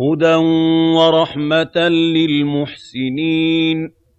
هُدًى وَرَحْمَةً لِّلْمُحْسِنِينَ